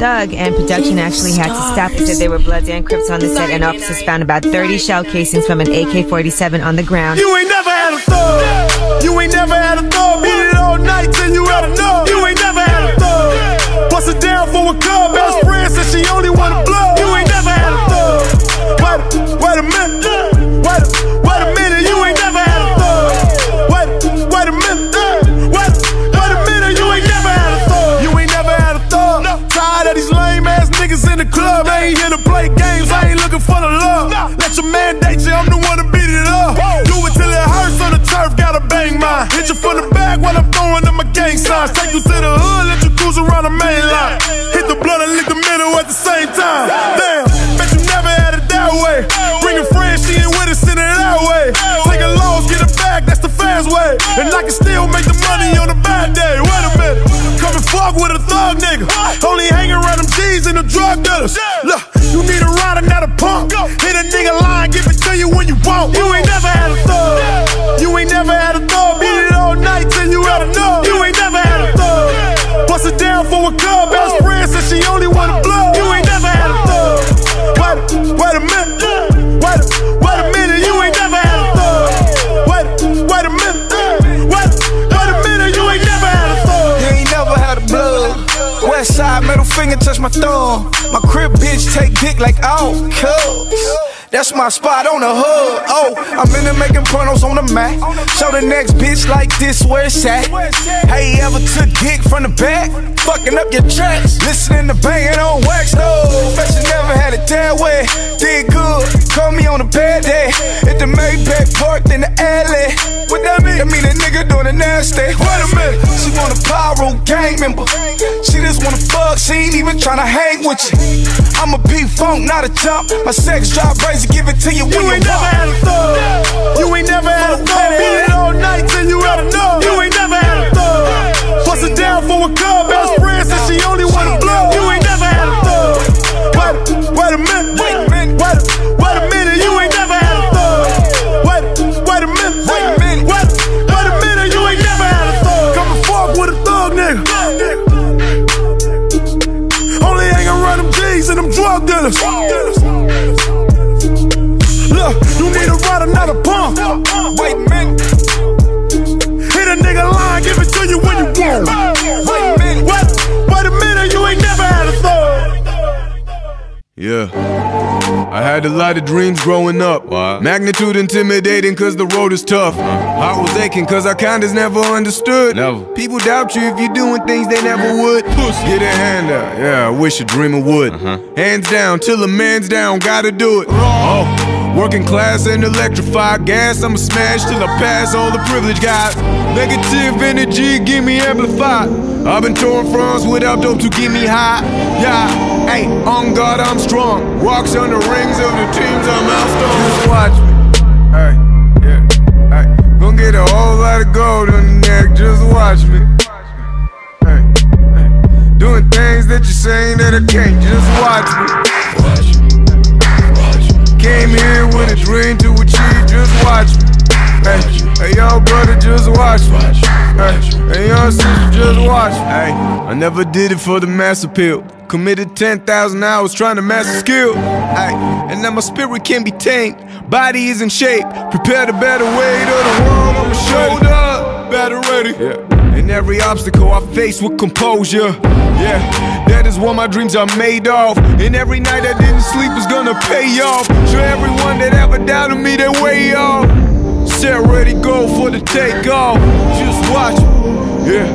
thug, and production actually had to stop because there were Bloods and Crips on the set, and officers found about 30 shell casings from an AK-47 on the ground. You ain't never had a thug. You ain't never had a thug. Beat it all night till you had enough. You ain't never had a thug. Bust it down for a cub. Let your man date you. I'm the one to beat it up. Do it till it hurts on the turf. Gotta bang mine. Hit you from the back while I'm throwing up my gang signs. Take you to the hood. Let you cruise around the main line. Hit the blood and lick the middle at the same time. Damn, bet you never had it that way. Bring a friend, she ain't with it, send it that way. Take a loss, get it back, that's the fast way. And I can still make the money on a bad day. Wait a minute, come and fuck with a thug nigga. Only hang around them G's and the drug dealers. Look, punk. Hit a nigga line, give it to you when you want. You ain't never had a thug. My thumb. My crib bitch take dick like oh, cuz. That's my spot on the hood. Oh, I'm in there making pornos on the mat. Show the next bitch like this where it's at. Hey, ever took dick from the back? Fucking up your tracks. Listening to banging on wax though. You never had it that way. Did good. Call me on a bad day. At the Maybach parked in the alley. That mean? A nigga doing a nasty. Wait a minute. She want a pyro gang member. She just wanna fuck. She ain't even tryna hang with you. I'm a P-Funk, not a jump. My sex drive crazy. Give it to you when You you ain't never had a thug. You ain't never had a thug. Beat it all night till you had enough. You ain't never had a thug. Bust it down for a cub. Best friend said she only want blood. You ain't never had a thug. Wait, wait a minute. Wait a minute. Wait a minute. Lot of dreams growing up. Magnitude intimidating cause the road is tough. Heart was aching cause I kinda's never understood. Never. People doubt you if you're doing things they never would. Get a hand out. Yeah, I wish a dreamer would. Hands down till a man's down, gotta do it. Oh. Working class and electrified gas, I'ma smash till I pass all the privilege guys. Negative energy, give me amplified. I've been torn fronts without dope to get me high. Yeah, hey, on God I'm strong. Rocks on the rings of the teams I'm outstone. Just watch me. Hey, yeah, hey. Gonna get a whole lot of gold on the neck, just watch me. Hey, hey. Doing things that you're saying that I can't, just watch me. Came here with a dream to achieve, just watch me. Hey, hey, yo, brother, just watch me. Hey, hey, yo, sister, just watch me. Hey, I never did it for the mass appeal. Committed 10,000 hours trying to master skill. Hey, and now my spirit can be tamed. Body is in shape. Prepare the better weight of the world on my shoulder. Better ready. Yeah. And every obstacle I face with composure. Yeah, is what my dreams are made of. And every night I didn't sleep is gonna pay off. Show everyone that ever doubted me they way off. Set ready, go for the takeoff. Just watch me. Yeah,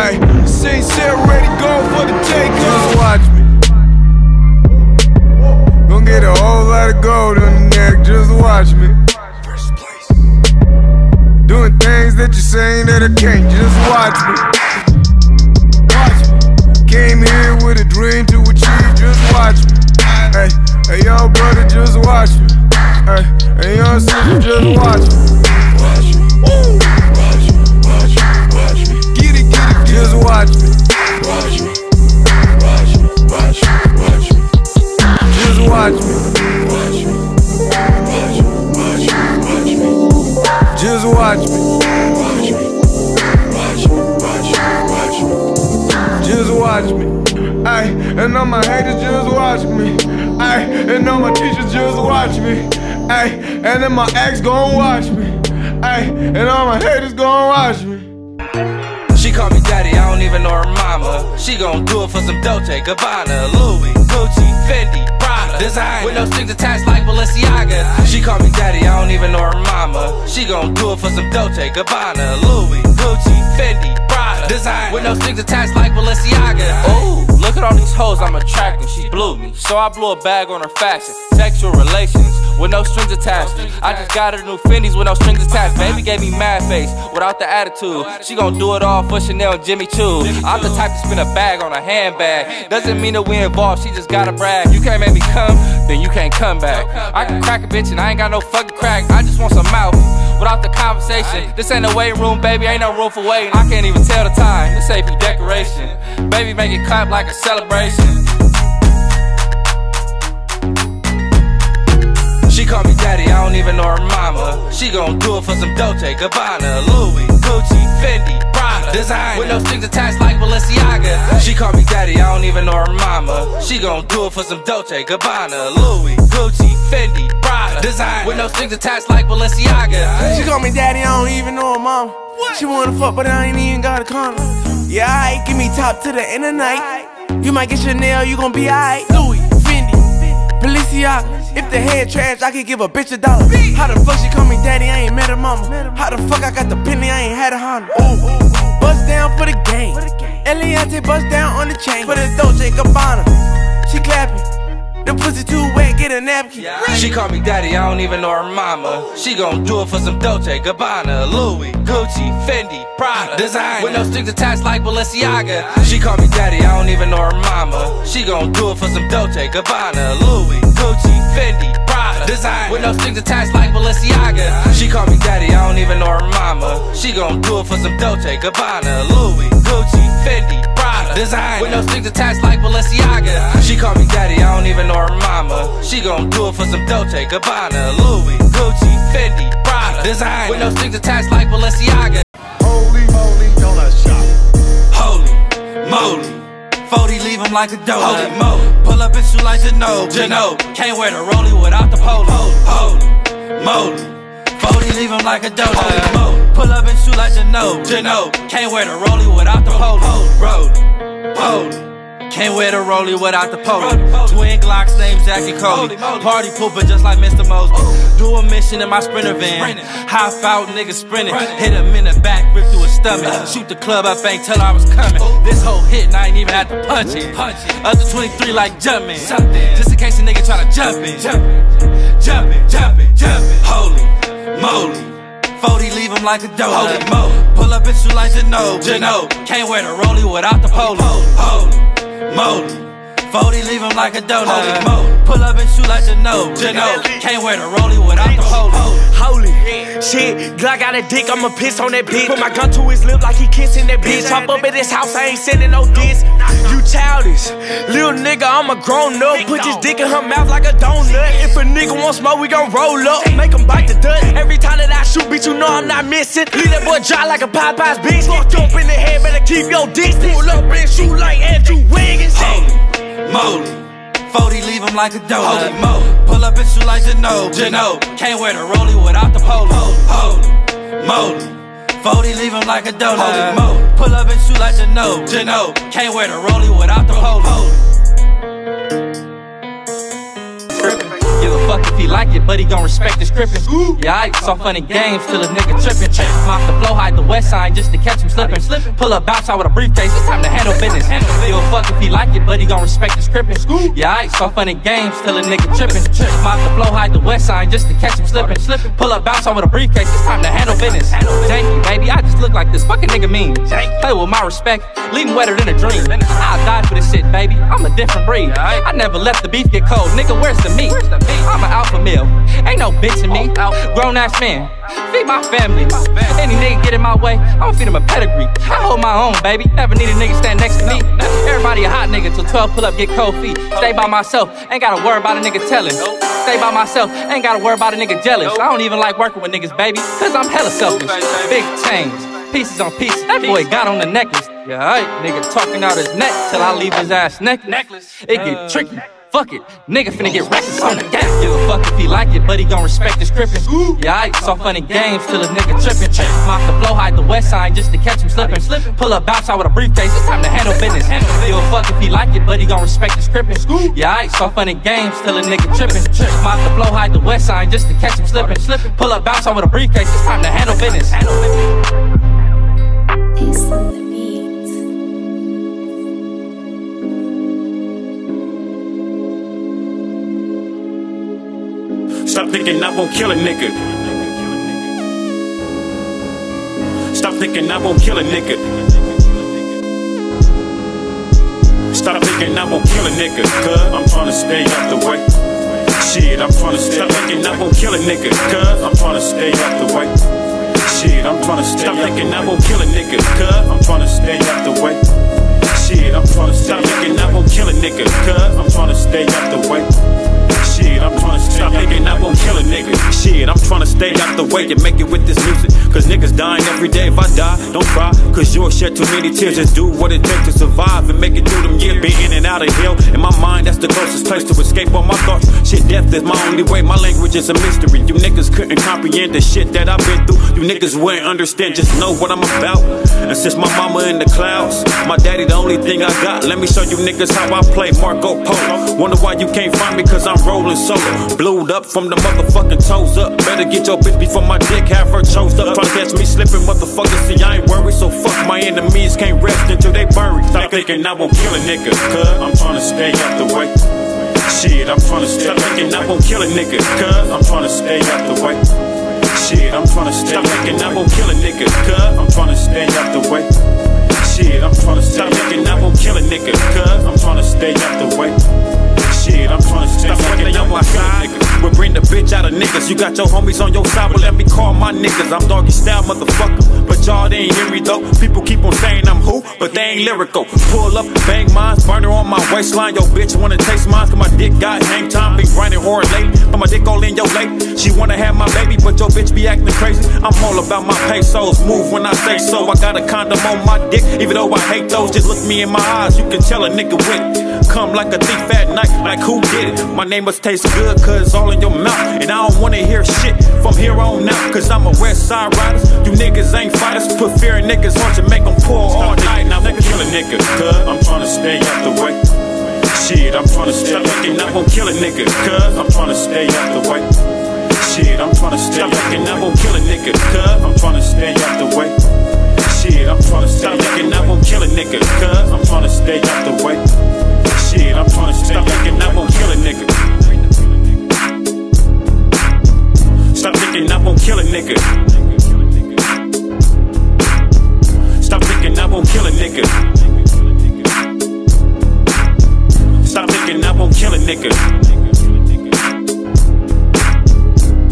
hey, say set ready, go for the takeoff. Just watch me. Gonna get a whole lot of gold on the neck, just watch me. First place. Doing things that you're saying that I can't, just watch me. Came here with a dream to achieve, just watch me. Hey, hey, yo, brother, just watch me. Hey, hey, yo, sister, just watch me. Watch me. Dolce, Gabbana, Louis, Gucci, Fendi. With no strings attached like Balenciaga. She call me daddy, I don't even know her mama. She gon' do it for some Dolce, Gabbana, Louis, Gucci, Fendi, Prada. Design with no strings attached like Balenciaga. Ooh, look at all these hoes I'm attracting. She blew me, so I blew a bag on her fashion. Sexual relations with no strings attached. I just got her new Fendi's with no strings attached. Baby gave me mad face without the attitude. She gon' do it all for Chanel and Jimmy Choo. I'm the type to spin a bag on a handbag. Doesn't mean that we involved, she just gotta brag. You can't make me come, then you can't come back. I can crack a bitch and I ain't got no fucking crack. I just want some mouth without the conversation. This ain't a waiting room, baby, ain't no room for waiting. I can't even tell the time, this ain't for decoration. Baby, make it clap like a celebration. Call me daddy, I don't even know her mama. She gon' do it for some Dolce, Gabbana, Louis, Gucci, Fendi, Prada. Design with no strings attached like Balenciaga. She call me daddy, I don't even know her mama. She gon' do it for some Dolce, Gabbana, Louis, Gucci, Fendi, Prada. Design with no strings attached like Balenciaga. She call me daddy, I don't even know her mama. She wanna fuck, but I ain't even got a condom. Yeah, I give me top to the end of the night. You might get your Chanel, you gon' be alright. Louis, Fendi, Balenciaga. If the head trash, I could give a bitch a dollar. How the fuck she call me daddy? I ain't met her mama. How the fuck I got the penny? I ain't had a Honda. Ooh, bust down for the game. Eliante bust down on the chain for the Dolce Gabbana. She clapping. The pussy too wet, get a napkin. She call me daddy, I don't even know her mama. She gon' do it for some Dolce, Gabbana, Louis, Gucci, Fendi, Prada. Design with no strings attached like Balenciaga. She call me daddy, I don't even know her mama. She gon' do it for some Dolce, Gabbana, Louis, Gucci, Fendi, Prada. Design with no strings attached like Balenciaga. She call me daddy, I don't even know her mama. She gon' do it for some Dolce, Gabbana, Louis, Gucci, Fendi. Design with no strings attached like Balenciaga. She call me daddy, I don't even know her mama. She gon' do it for some Dolce, Gabbana, Louis, Gucci, Fendi, Prada. Design with no strings attached like Balenciaga. Holy, holy donut shop. Holy moly. 40 leave him like a dough. Holy moly. Pull up in shoe like Geno. Geno. Can't wear the rollie without the polo. Holy moly. 40 leave him like a dough. Holy moly. Pull up in shoe like Geno. Geno. Can't wear the rollie without the polo. Rollie. Holy. Can't wear the rollie without the polo. Twin Glocks named Jackie Cody. Party pooper just like Mr. Mosby. Do a mission in my sprinter van. Hop out, niggas sprinting. Hit him in the back, rip through his stomach. Shoot the club up, ain't tell I was coming. This whole hit, and I ain't even had to punch it. Up to 23 like jumping. Just in case a nigga try to jump in. Jumping, jumping, jumping. Holy moly. 40 leave him like a dough. Holy moly. Like Geno. Geno. Can't wear the rollie without the polo. Holy moly. 40 leave him like a donut. Holy moly. Pull up and shoot like Geno. Geno. Can't wear the rollie without the polo. Holy shit, Glock got a dick, I'ma piss on that bitch. Put my gun to his lip like he kissing that bitch. Hop up at his house, I ain't sending no diss. You childish, little nigga, I'm a grown up. Put this dick in her mouth like a donut. If a nigga want smoke, we gon' roll up. Make him bite the dust. Every time that I shoot, bitch, you know I'm not missing. Leave that boy dry like a Popeye's bitch. Fucked up in the head, better keep your distance. Pull up and shoot like Andrew Wiggins. Holy moly. 40 leave him like a donut. Holy moly. Pull up and shoot like Geno. Geno. Can't wear the rollie without the polo. Holy moly. 40 leave him like a donut. Holy moly. Pull up and shoot like Geno. Geno. Can't wear the rollie without the polo. Give a fuck if he like it, but he gon' respect the scripting. Yeah, I saw funny games till a nigga trippin'. Mop the flow, hide the west side just to catch him slippin'. Pull up, bounce out with a briefcase, it's time to handle business. Give a fuck if he like it, but he gon' respect the scripting. Yeah, I saw funny games till a nigga trippin'. Mop the flow, hide the west side just to catch him slippin'. Pull up, bounce out with a briefcase, it's time to handle business. Janky, baby, I just look like this fucking nigga mean. Play with my respect, leave him wetter than a dream. I'll die for this shit, baby. I'm a different breed. I never let the beef get cold. Nigga, where's the meat? I'm an alpha male. Ain't no bitch in me. Oh, grown ass man. Feed my family. Any nigga get in my way, I'ma feed him a pedigree. I hold my own, baby. Never need a nigga stand next to me. Everybody a hot nigga till 12 pull up, get cold feet. Stay by myself, ain't gotta worry about a nigga telling. Stay by myself, ain't gotta worry about a nigga jealous. I don't even like working with niggas, baby, cause I'm hella selfish. Big chains. pieces on pieces. That boy got on the necklace. Yeah, alright, nigga talking out his neck till I leave his ass necklace. It get tricky. Fuck it, nigga finna get reckless on the gas. Give a fuck if he like it, but he gon' respect his crippin'. Yeah, I saw funny games till a nigga trippin'. Mop the flow, hide the west side just to catch him slippin'. Pull up, bounce out with a briefcase, it's time to handle business. Give a fuck if he like it, but he gon' respect his crippin'. Yeah, I saw funny games till a nigga trippin'. Mop the flow, hide the west side just to catch him slippin'. Pull up, bounce out with a briefcase, it's time to handle business. Peace Stop thinking I won't kill a nigga. Stop thinking I won't kill a nigga. Stop thinking I won't kill a nigga, cuz I'm trying to stay out the way. Shit, I'm trying to. Stop thinking I won't kill a nigga, cuz I'm trying to stay out the way. Shit, I'm trying to. Stop thinking I won't kill a nigga, cuz I'm trying to stay out the way. Shit, I'm trying to stop thinking I won't kill a nigga, cuz I'm trying to stay out the way. Shit, I'm trying to stop thinking I won't stay out the way and make it with this music. Cause niggas dying every day. If I die, don't cry. Cause you'll shed too many tears. Just do what it takes to survive and make it through them years. Be in and out of hell. In my mind, that's the closest place to escape all my thoughts. Shit, death is my only way. My language is a mystery. You niggas couldn't comprehend the shit that I've been through. You niggas wouldn't understand. Just know what I'm about. And since my mama in the clouds, my daddy the only thing I got. Let me show you niggas how I play Marco Polo. Wonder why you can't find me cause I'm rolling solo. Blued up from the motherfucking toes up. Better get your bitch before my dick have her chose up. Tryna catch me slipping, motherfucker. See, I ain't worried, so fuck my enemies. Can't rest until they buried. Stop thinking I won't kill a nigga, cuz I'm tryna stay out the way. Shit, I'm tryna stay. Stop thinking I won't kill a nigga, cuz I'm tryna stay out the way. Shit, I'm tryna stay. Stop thinking I won't kill a nigga, cuz I'm tryna stay out the way. Shit, I'm tryna stop thinking I won't kill a nigga, cuz I'm tryna stay out the way. Shit, I'm tryna stay out the way. I'm my side. We bring the bitch out of niggas. You got your homies on your side, but let me call my niggas. I'm doggy style, motherfucker. But y'all they ain't hear me though. People keep on saying I'm who, but they ain't lyrical. Pull up, bang mines, burner on my waistline. Yo, bitch wanna taste mine, cause my dick got hang time. Be grinding hard late, but my dick all in your late. She wanna have my baby, but your bitch be acting crazy. I'm all about my pesos. Move when I say so. I got a condom on my dick, even though I hate those. Just look me in my eyes, you can tell a nigga with it. Come like a thief at night, like who did it? My name must taste good, cause all in your mouth. And I don't wanna hear shit from here on out, cause I'm a west side rider. You niggas ain't fighters, put fear in niggas' hearts and make them pour all night. Now nigga kill a nigga, cuz I'm tryna stay out the way. Shit, I'm tryna stay. Stop thinking I won't kill a nigga, cuz I'm tryna stay out the way. Shit, I'm tryna stay. Stop thinking I won't kill a nigga, cuz I'm tryna stay out the way. Shit, I'm tryna stop thinking I won't kill a nigga, cuz I'm tryna stay out the way. Stop thinking I won't kill a nigga. Stop thinking I won't kill a nigga. Stop thinking I won't kill a nigga. Stop thinking I won't kill a nigga.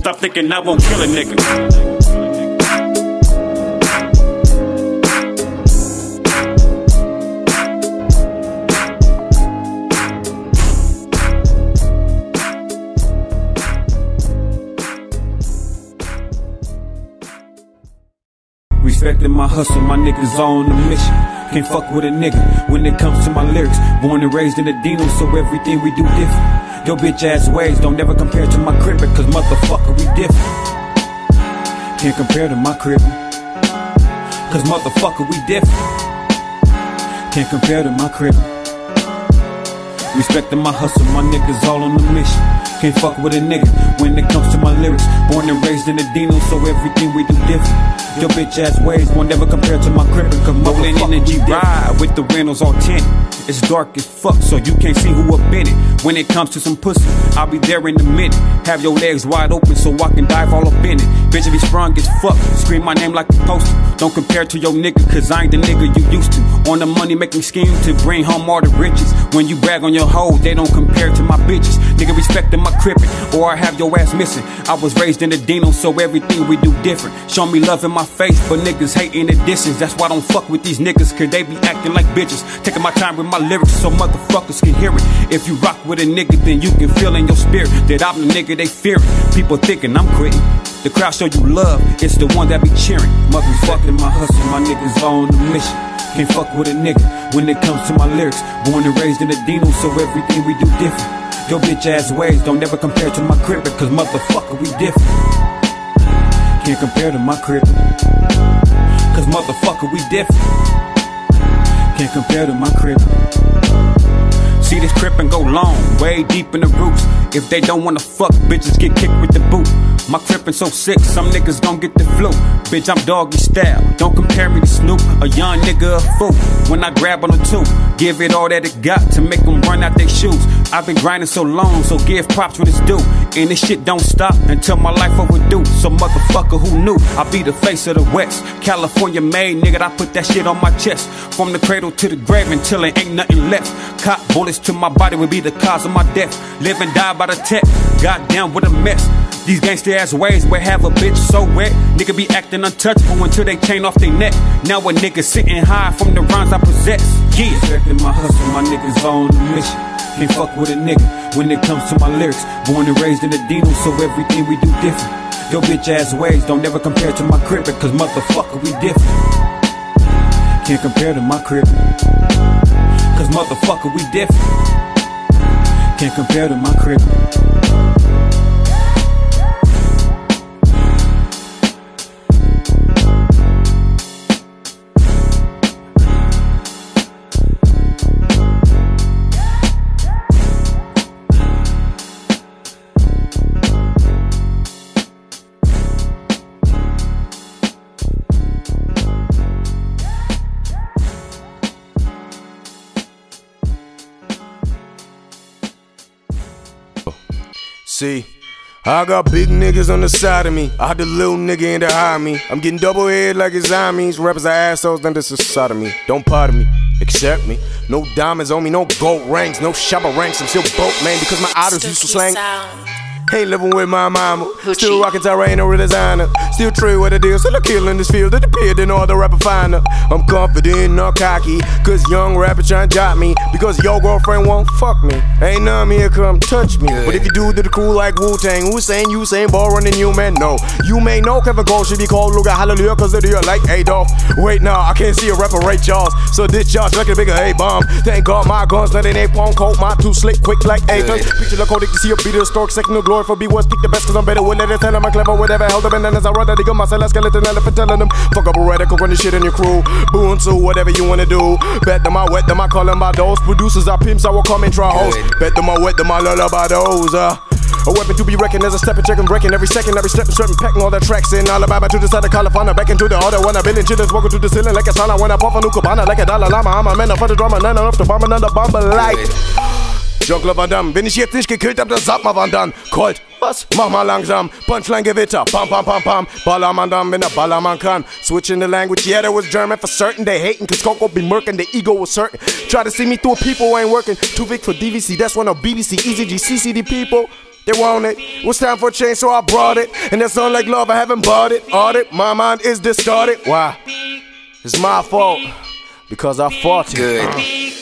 Stop thinking I won't kill a nigga. Hustle, my niggas on the mission. Can't fuck with a nigga when it comes to my lyrics. Born and raised in the Dino, so everything we do different. Your bitch ass ways don't ever compare to my crib, cause motherfucker, we different. Can't compare to my crib, cause motherfucker, we different. Can't compare to my crib. Respecting my hustle, my niggas all on the mission. Can't fuck with a nigga when it comes to my lyrics. Born and raised in the Dino, so everything we do different. Your bitch ass ways won't never compare to my crib. Cause rolling energy ride with the Reynolds all 10. It's dark as fuck, so you can't see who up in it. When it comes to some pussy, I'll be there in a minute. Have your legs wide open so I can dive all up in it. Bitch, be sprung as fuck. Scream my name like a poster. Don't compare to your nigga, cause I ain't the nigga you used to. On the money making scheme to bring home all the riches. When you brag on your hoe, they don't compare to my bitches. Nigga respecting my crippin', or I have your ass missing. I was raised in the Dino, so everything we do different. Show me love in my face, but niggas hating the distance. That's why I don't fuck with these niggas, cause they be acting like bitches. Taking my time with my lyrics so motherfuckers can hear it. If you rock with a nigga, then you can feel in your spirit that I'm the nigga they fearing. People thinking I'm quitting. The crowd show you love, it's the one that be cheering. Motherfucking my hustle, my niggas on the mission. Can't fuck with a nigga when it comes to my lyrics. Born and raised in the Dino, so everything we do different. Your bitch ass ways don't ever compare to my crib, cause motherfucker, we different. Can't compare to my crib. Cause motherfucker, we different. Can't compare to my crib. See this crib and go long, way deep in the roots. If they don't wanna fuck, bitches get kicked with the boot. My crippin' so sick, some niggas gon' get the flu. Bitch, I'm doggy style. Don't compare me to Snoop, a young nigga a fool. When I grab on the two, give it all that it got to make them run out their shoes. I've been grinding so long, so give props when it's due. And this shit don't stop until my life overdue. So motherfucker, who knew? I be the face of the West. California made, nigga, I put that shit on my chest. From the cradle to the grave until it ain't nothing left. Cop bullets to my body would be the cause of my death. Live and die by the tech. Goddamn, what a mess. These gangster ass ways where have a bitch so wet. Nigga be acting untouchable until they chain off their neck. Now a nigga sitting high from the rhymes I possess. Yeah. Respecting my hustle, my niggas on the mission. Can't fuck with a nigga when it comes to my lyrics. Born and raised in the Dino, so everything we do different. Your bitch ass ways don't ever compare to my crib, cause motherfucker, we different. Can't compare to my crib. Cause motherfucker, we different. Can't compare to my crib. I got big niggas on the side of me. I had the little nigga in the high me. I'm getting double head like his means. Rappers are assholes, then this is sodomy. Don't pardon me, accept me. No diamonds on me, no gold rings, no shabba ranks. I'm still broke, man, because my idols used to slang. Ain't living with my mama. Still rocking Tyranno with designer. Still true with the deal. Still a kill in this field. It appeared in all the rapper finder. I'm confident, not cocky. Cause young rapper trying to drop me. Because your girlfriend won't fuck me. Ain't none here come touch me. But if you do the cool like Wu Tang, who's saying you saying ball running you, man? No. You may know Kevin Cole should be called Luga Hallelujah. Cause they do it like Adolf. Wait, nah, I can't see a rapper Ray Charles. So this charge like a bigger A bomb. Thank God my guns, not in a punk coat. My too slick, quick like Athens. Picture the code, to see a beater, stork, second no glory for B was speak the best cause I'm better with it. Tell them I'm clever, whatever. Held up and then as I run that, they got my cell, skeleton elephant telling them. Fuck up a radical run this shit in your crew. Boon to whatever you wanna do. Bet them I wet them, I call them by those. Producers are pimps, I will come and try host. Bet them I wet them, I lullaby those. Uh. A weapon to be reckoned as a step and check and breaking every second, every step and certain packing all the tracks in Alabama to the side of California, back into the other one. A billion chillers walking to the ceiling like a sauna when I pop a new cabana like a Dalai Lama. I'm a man for the drama, none enough to bomb another bomber like. Jean-Claude Van Damme, wenn ich jetzt nicht gekillt hab, dann sag mal wann dann. Colt, was? Mach mal langsam. Punchline Gewitter, pam pam pam pam. Ballermann dann, wenn der Ballermann kann. Switching the language, yeah, that was German for certain. They hating, cause Coco be murking, the ego was certain. Try to see me through people ain't working. Too big for DVC, that's one of BBC, EasyG, CCD people. They want it. It was time for change, so I brought it. And that sound like love, I haven't bought it. Audit, my mind is discarded. Why? It's my fault. Because I fought it. Good.